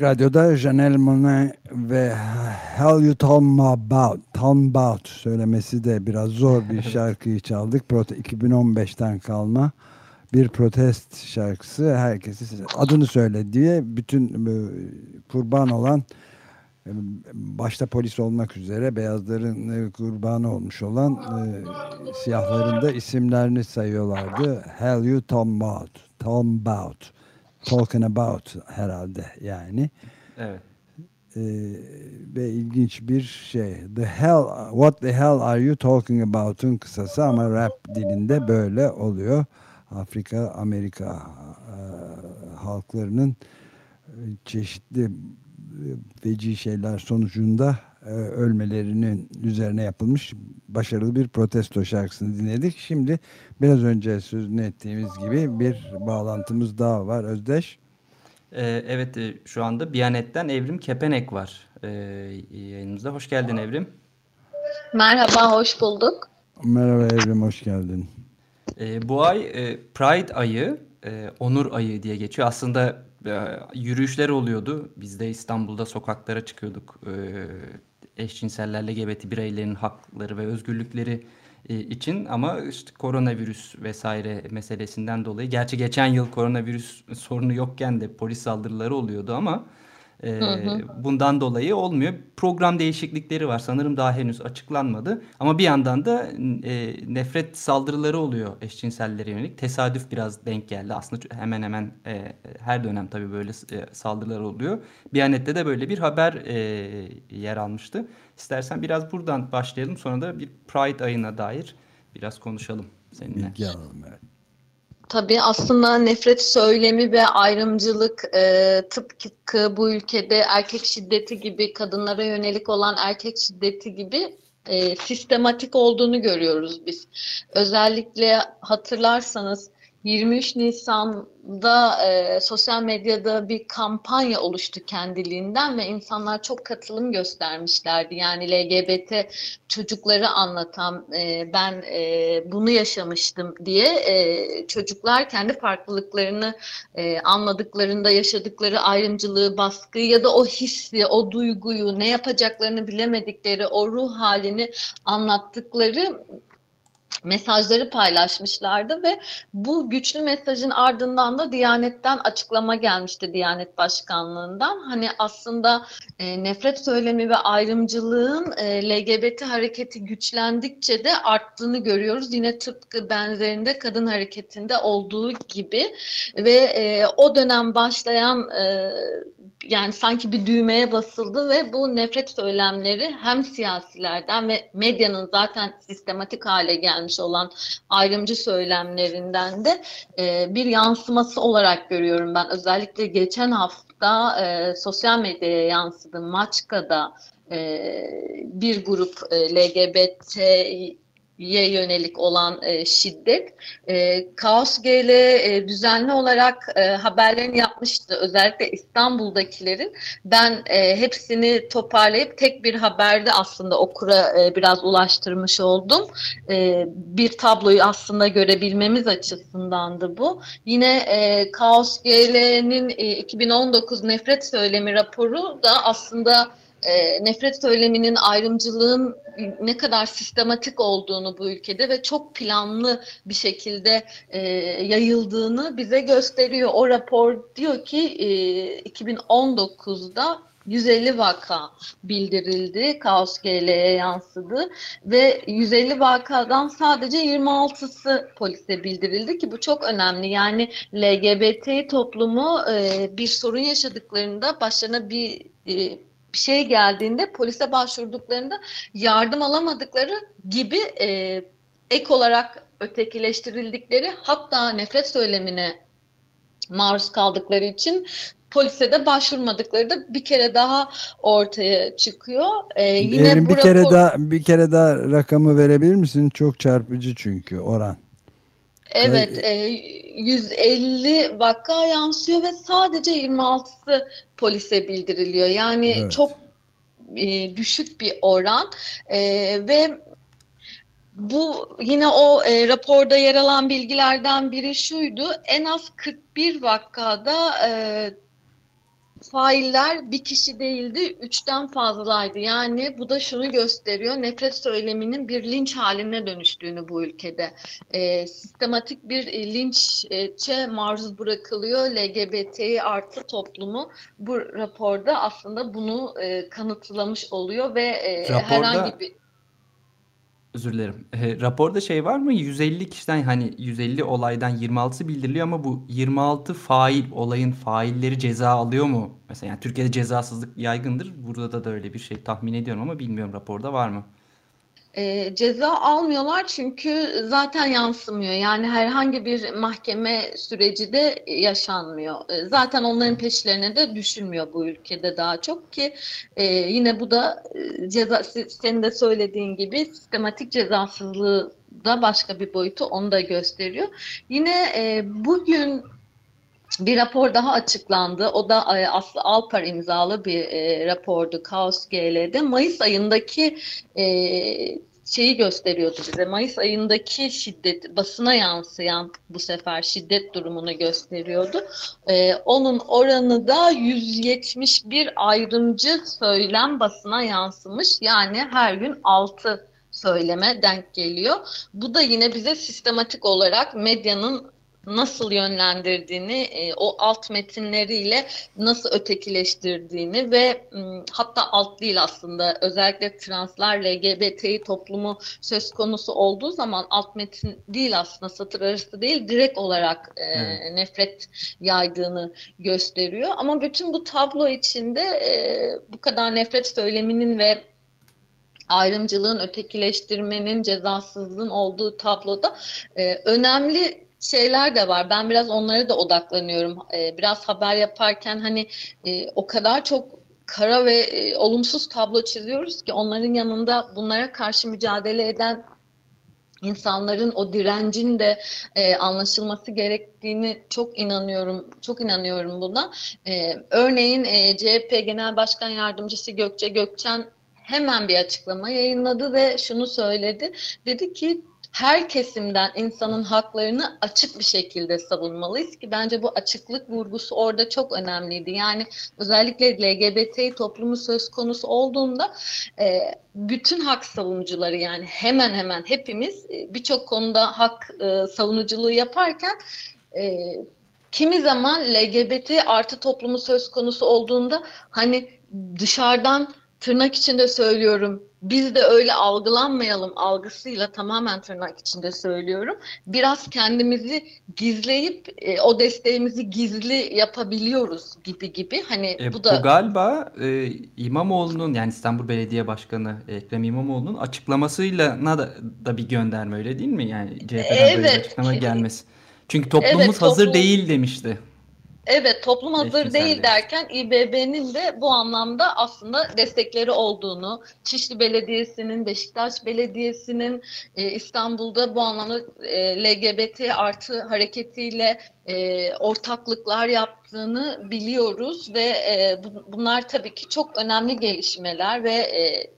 Radyoda Janelle Monáe ve Hell You Me About, Me About söylemesi de biraz zor bir şarkıyı çaldık. 2015'ten kalma bir protest şarkısı. Herkesi adını söyle diye bütün e, kurban olan e, başta polis olmak üzere beyazların e, kurbanı olmuş olan e, siyahların da isimlerini sayıyorlardı. Hell You Me About, Me About talking about herhalde yani. Evet. Ee, ve ilginç bir şey. The hell, what the hell are you talking about'un kısası ama rap dilinde böyle oluyor. Afrika, Amerika e, halklarının e, çeşitli e, feci şeyler sonucunda ölmelerinin üzerine yapılmış başarılı bir protesto şarkısını dinledik. Şimdi biraz önce sözünü ettiğimiz gibi bir bağlantımız daha var Özdeş. Ee, evet e, şu anda Biyanet'ten Evrim Kepenek var yayınımızda. Hoş geldin Evrim. Merhaba, hoş bulduk. Merhaba Evrim, hoş geldin. Bu ay e, Pride ayı, e, Onur ayı diye geçiyor. Aslında e, yürüyüşler oluyordu. Biz de İstanbul'da sokaklara çıkıyorduk. Eşcinseller, LGBT bireylerin hakları ve özgürlükleri e, için ama işte koronavirüs vesaire meselesinden dolayı gerçi geçen yıl koronavirüs sorunu yokken de polis saldırıları oluyordu ama e, hı hı. Bundan dolayı olmuyor. Program değişiklikleri var. Sanırım daha henüz açıklanmadı. Ama bir yandan da e, nefret saldırıları oluyor eşcinsellere yönelik. Tesadüf biraz denk geldi. Aslında hemen hemen e, her dönem tabii böyle e, saldırılar oluyor. Biyanet'te de böyle bir haber e, yer almıştı. İstersen biraz buradan başlayalım. Sonra da bir Pride ayına dair biraz konuşalım seninle. Bilgi alalım evet. Tabii aslında nefret söylemi ve ayrımcılık e, tıpkı bu ülkede erkek şiddeti gibi kadınlara yönelik olan erkek şiddeti gibi e, sistematik olduğunu görüyoruz biz. Özellikle hatırlarsanız 23 Nisan'da e, sosyal medyada bir kampanya oluştu kendiliğinden ve insanlar çok katılım göstermişlerdi. Yani LGBT çocukları anlatan e, ben e, bunu yaşamıştım diye e, çocuklar kendi farklılıklarını e, anladıklarında yaşadıkları ayrımcılığı, baskıyı ya da o hissi, o duyguyu, ne yapacaklarını bilemedikleri o ruh halini anlattıkları mesajları paylaşmışlardı ve bu güçlü mesajın ardından da Diyanet'ten açıklama gelmişti Diyanet Başkanlığı'ndan. Hani aslında e, nefret söylemi ve ayrımcılığın e, LGBT hareketi güçlendikçe de arttığını görüyoruz. Yine tıpkı benzerinde kadın hareketinde olduğu gibi ve e, o dönem başlayan e, yani sanki bir düğmeye basıldı ve bu nefret söylemleri hem siyasilerden ve medyanın zaten sistematik hale gelmiş olan ayrımcı söylemlerinden de e, bir yansıması olarak görüyorum ben. Özellikle geçen hafta e, sosyal medyaya yansıdı. Maçka'da e, bir grup e, LGBT ye yönelik olan e, şiddet. E, Kaos GL e, düzenli olarak e, haberlerini yapmıştı. Özellikle İstanbul'dakilerin. Ben e, hepsini toparlayıp tek bir haberde aslında okura e, biraz ulaştırmış oldum. E, bir tabloyu aslında görebilmemiz açısındandı bu. Yine e, Kaos GL'nin e, 2019 nefret söylemi raporu da aslında e, nefret söyleminin, ayrımcılığın ne kadar sistematik olduğunu bu ülkede ve çok planlı bir şekilde e, yayıldığını bize gösteriyor. O rapor diyor ki e, 2019'da 150 vaka bildirildi, Kaos GL'ye yansıdı ve 150 vakadan sadece 26'sı polise bildirildi ki bu çok önemli. Yani LGBT toplumu e, bir sorun yaşadıklarında başlarına bir e, bir şey geldiğinde polise başvurduklarında yardım alamadıkları gibi e, ek olarak ötekileştirildikleri hatta nefret söylemine maruz kaldıkları için polise de başvurmadıkları da bir kere daha ortaya çıkıyor. Ee, yine bir kere daha bir kere daha rakamı verebilir misin? Çok çarpıcı çünkü oran. Evet, e, 150 vaka yansıyor ve sadece 26'sı polise bildiriliyor. Yani evet. çok e, düşük bir oran e, ve bu yine o e, raporda yer alan bilgilerden biri şuydu. En az 41 vakada e, failler bir kişi değildi, üçten fazlaydı. Yani bu da şunu gösteriyor, nefret söyleminin bir linç haline dönüştüğünü bu ülkede. E, sistematik bir e, linçe maruz bırakılıyor LGBT artı toplumu. Bu raporda aslında bunu e, kanıtlamış oluyor ve e, Raporda- herhangi bir Özür dilerim. E, raporda şey var mı? 150 kişiden hani 150 olaydan 26'sı bildiriliyor ama bu 26 fail olayın failleri ceza alıyor mu? Mesela yani Türkiye'de cezasızlık yaygındır. Burada da, da öyle bir şey tahmin ediyorum ama bilmiyorum raporda var mı? E, ceza almıyorlar çünkü zaten yansımıyor. Yani herhangi bir mahkeme süreci de yaşanmıyor. E, zaten onların peşlerine de düşülmüyor bu ülkede daha çok ki e, yine bu da e, ceza senin de söylediğin gibi sistematik cezasızlığı da başka bir boyutu onu da gösteriyor. Yine e, bugün bir rapor daha açıklandı. O da e, Aslı Alpar imzalı bir e, rapordu Kaos GL'de. Mayıs ayındaki e, şeyi gösteriyordu bize. Mayıs ayındaki şiddet, basına yansıyan bu sefer şiddet durumunu gösteriyordu. E, onun oranı da 171 ayrımcı söylem basına yansımış. Yani her gün 6 söyleme denk geliyor. Bu da yine bize sistematik olarak medyanın nasıl yönlendirdiğini, e, o alt metinleriyle nasıl ötekileştirdiğini ve hatta alt değil aslında özellikle translar, LGBTİ toplumu söz konusu olduğu zaman alt metin değil aslında satır arası değil direkt olarak e, Evet. nefret yaydığını gösteriyor. Ama bütün bu tablo içinde e, bu kadar nefret söyleminin ve ayrımcılığın, ötekileştirmenin, cezasızlığın olduğu tabloda e, önemli şeyler de var. Ben biraz onlara da odaklanıyorum. E, biraz haber yaparken hani e, o kadar çok kara ve e, olumsuz tablo çiziyoruz ki onların yanında bunlara karşı mücadele eden insanların o direncin de e, anlaşılması gerektiğini çok inanıyorum. Çok inanıyorum buna. E, örneğin e, CHP Genel Başkan Yardımcısı Gökçe Gökçen hemen bir açıklama yayınladı ve şunu söyledi. Dedi ki her kesimden insanın haklarını açık bir şekilde savunmalıyız ki bence bu açıklık vurgusu orada çok önemliydi. Yani özellikle LGBT toplumu söz konusu olduğunda e, bütün hak savunucuları yani hemen hemen hepimiz e, birçok konuda hak e, savunuculuğu yaparken e, kimi zaman LGBT artı toplumu söz konusu olduğunda hani dışarıdan tırnak içinde söylüyorum biz de öyle algılanmayalım algısıyla tamamen tırnak içinde söylüyorum. Biraz kendimizi gizleyip e, o desteğimizi gizli yapabiliyoruz gibi gibi. Hani E, bu da bu galiba e, İmamoğlu'nun yani İstanbul Belediye Başkanı Ekrem İmamoğlu'nun açıklamasıyla da, da bir gönderme öyle değil mi? Yani CHP'den böyle bir Evet. açıklama gelmesi. Çünkü toplumumuz Evet, hazır toplum- değil demişti. Evet, toplum hazır değil derken İBB'nin de bu anlamda aslında destekleri olduğunu, Şişli Belediyesi'nin, Beşiktaş Belediyesi'nin e, İstanbul'da bu anlamda e, LGBT artı hareketiyle e, ortaklıklar yaptığını biliyoruz ve e, bu- bunlar tabii ki çok önemli gelişmeler ve e,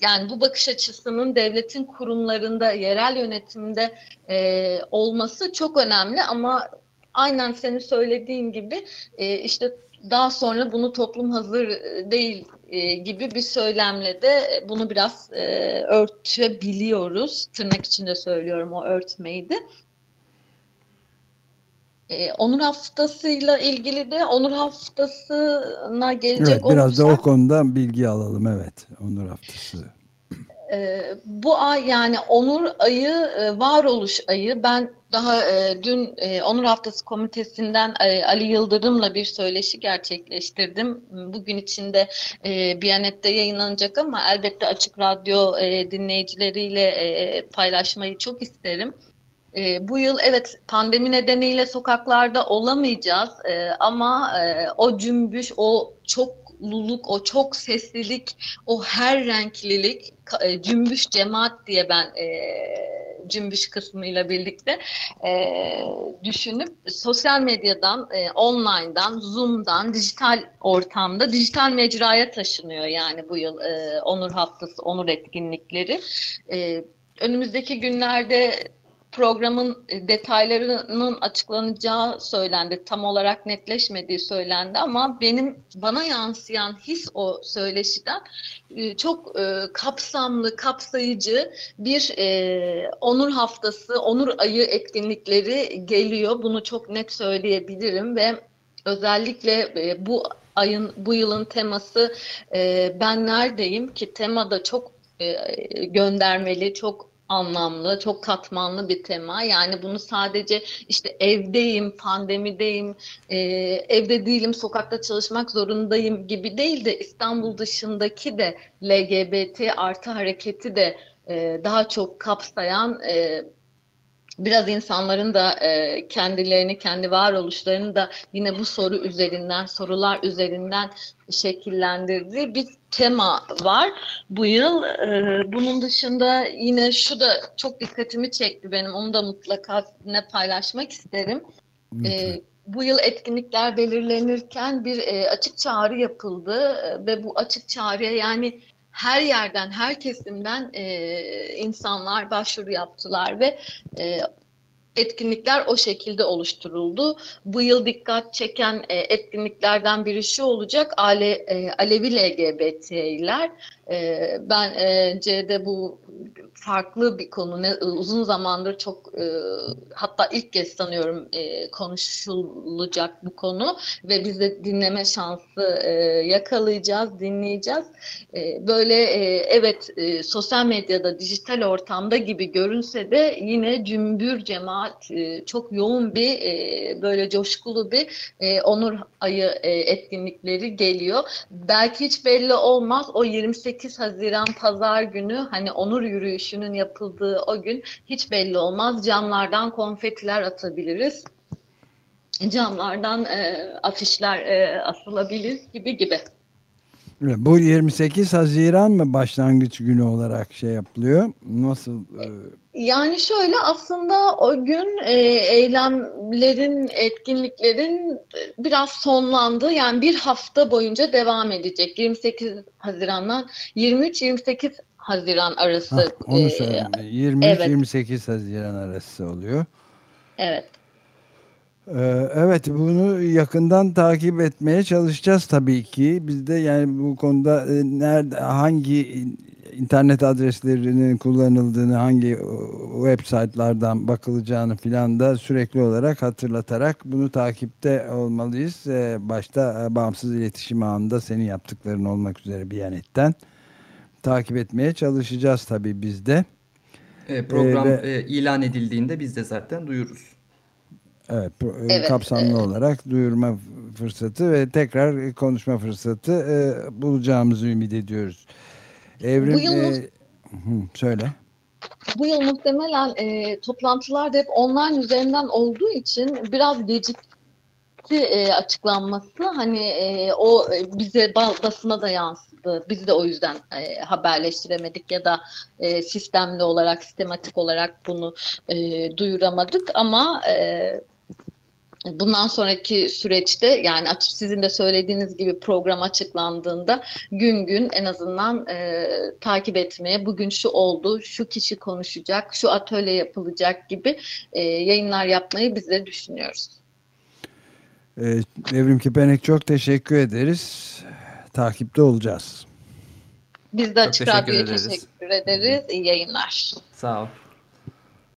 yani bu bakış açısının devletin kurumlarında, yerel yönetimde e, olması çok önemli ama aynen senin söylediğin gibi e, işte daha sonra bunu toplum hazır e, değil e, gibi bir söylemle de bunu biraz e, örtebiliyoruz. Tırnak içinde söylüyorum o örtmeyi de. E, Onur Haftası'yla ilgili de Onur Haftası'na gelecek Evet biraz da o olursak konuda bilgi alalım evet. Onur Haftası. Ee, bu ay yani Onur ayı, e, varoluş ayı. Ben daha e, dün e, Onur Haftası Komitesi'nden Ali Yıldırım'la bir söyleşi gerçekleştirdim. Bugün içinde Biyanet'te yayınlanacak ama elbette Açık Radyo dinleyicileriyle paylaşmayı çok isterim. E, bu yıl evet pandemi nedeniyle sokaklarda olamayacağız e, ama e, o cümbüş, o çokluluk, o çok seslilik, o her renklilik, e, cümbüş cemaat diye ben e, cümbüş kısmıyla birlikte e, düşünüp sosyal medyadan, e, online'dan, Zoom'dan, dijital ortamda, dijital mecraya taşınıyor yani bu yıl e, Onur Haftası, Onur etkinlikleri. E, önümüzdeki günlerde programın e, detaylarının açıklanacağı söylendi. Tam olarak netleşmediği söylendi ama benim bana yansıyan his o söyleşiden e, çok e, kapsamlı, kapsayıcı bir onur haftası, onur ayı etkinlikleri geliyor. Bunu çok net söyleyebilirim ve özellikle bu ayın bu yılın teması ben neredeyim ki tema da çok göndermeli, çok anlamlı, çok katmanlı bir tema. Yani bunu sadece işte evdeyim, pandemideyim, e, evde değilim, sokakta çalışmak zorundayım gibi değil de İstanbul dışındaki de LGBT artı hareketi de e, daha çok kapsayan e, biraz insanların da e, kendilerini, kendi varoluşlarını da yine bu soru üzerinden, sorular üzerinden şekillendirdiği bir tema var bu yıl. E, bunun dışında yine şu da çok dikkatimi çekti benim. Onu da mutlaka ne paylaşmak isterim. E, bu yıl etkinlikler belirlenirken bir e, açık çağrı yapıldı e, ve bu açık çağrıya yani her yerden, her kesimden e, insanlar başvuru yaptılar ve e, etkinlikler o şekilde oluşturuldu. Bu yıl dikkat çeken e, etkinliklerden biri şu olacak, Ale, e, Alevi LGBT'ler. E, bence de bu farklı bir konu. Ne, uzun zamandır çok e, hatta ilk kez sanıyorum e, konuşulacak bu konu ve biz de dinleme şansı e, yakalayacağız, dinleyeceğiz. E, böyle e, evet e, sosyal medyada, dijital ortamda gibi görünse de yine cümbür cemaat e, çok yoğun bir e, böyle coşkulu bir e, onur ayı etkinlikleri geliyor. Belki hiç belli olmaz o 28 Haziran pazar günü hani onur yürüyüşünün yapıldığı o gün hiç belli olmaz. Camlardan konfetiler atabiliriz. Camlardan e, afişler e, asılabilir gibi gibi. Bu 28 Haziran mı başlangıç günü olarak şey yapılıyor? Nasıl? E... Yani şöyle aslında o gün e, eylemlerin, etkinliklerin biraz sonlandı. Yani bir hafta boyunca devam edecek. 28 Haziran'dan 23-28 Haziran arası. Hah, onu söyleyeyim. 23-28 evet. Haziran arası oluyor. Evet. Evet bunu yakından takip etmeye çalışacağız tabii ki. Biz de yani bu konuda nerede hangi internet adreslerinin kullanıldığını, hangi website'lardan bakılacağını filan da sürekli olarak hatırlatarak bunu takipte olmalıyız. Başta bağımsız iletişim ağında senin yaptıkların olmak üzere bir yanetten takip etmeye çalışacağız tabii biz de. program ee, ve, ilan edildiğinde biz de zaten duyururuz. Evet, evet kapsamlı evet. olarak duyurma fırsatı ve tekrar konuşma fırsatı e, bulacağımızı ümit ediyoruz. Evrim, bu yıl, e, hı, söyle. Bu yıl muhtemelen e, toplantılar da hep online üzerinden olduğu için biraz gecikti e, açıklanması. Hani e, o bize basına da yansıdı. Biz de o yüzden e, haberleştiremedik ya da e, sistemli olarak, sistematik olarak bunu e, duyuramadık. Ama e, Bundan sonraki süreçte yani sizin de söylediğiniz gibi program açıklandığında gün gün en azından e, takip etmeye bugün şu oldu, şu kişi konuşacak, şu atölye yapılacak gibi e, yayınlar yapmayı biz de düşünüyoruz. E, Evrim Kipenek çok teşekkür ederiz. Takipte olacağız. Biz de Açık Radyo'ya teşekkür ederiz. İyi yayınlar. Sağ ol.